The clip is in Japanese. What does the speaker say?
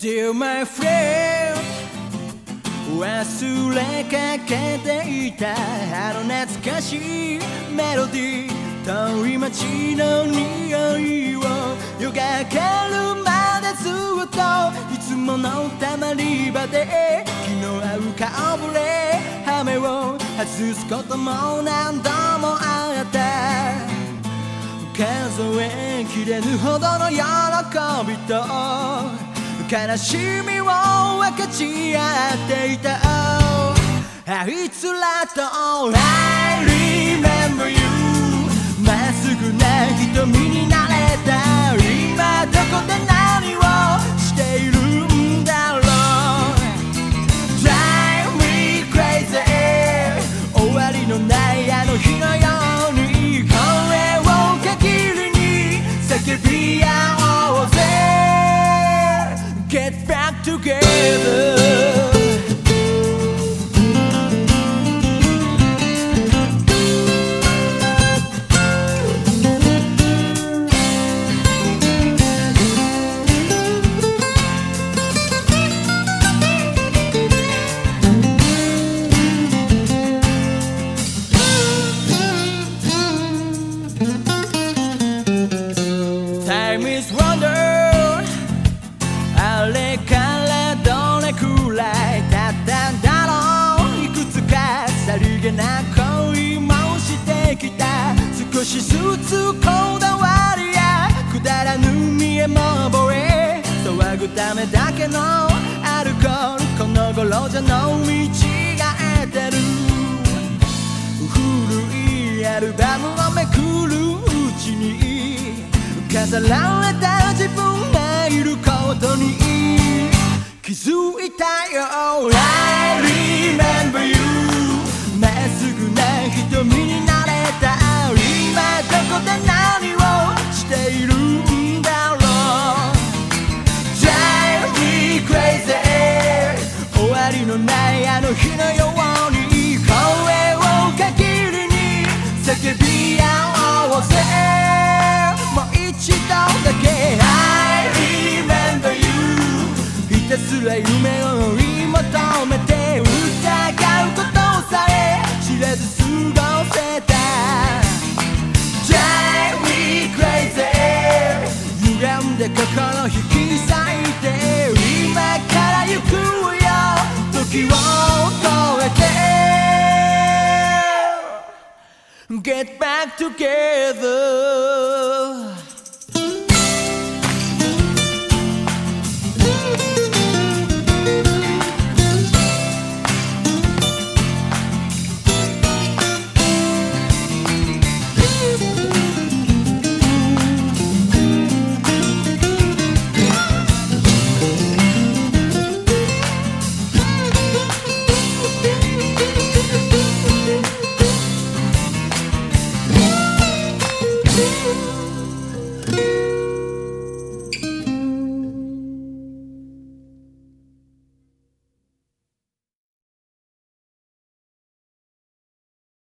Still my friend 忘れかけていたあの懐かしいメロディー。遠い街の匂いを夜が明けるまでずっといつものたまり場で。気の合う顔ぶれ羽目を外すことも何度もあった。数えきれぬほどの喜びと悲しみを分かち合っていた。あいつらと I remember you まっすぐな瞳に get back together. Time is wonder. ためだけのアルコールこの頃じゃ飲み違えてる。古いアルバムをめくるうちに飾られた自分がいることに気づいたよ。のないあの日のように声を限りに叫び合おうぜもう一度だけ I remember you ひたすら夢を追い求めて疑うことさえ知らず過ごせた Drive me crazy 歪んで心引 Get back together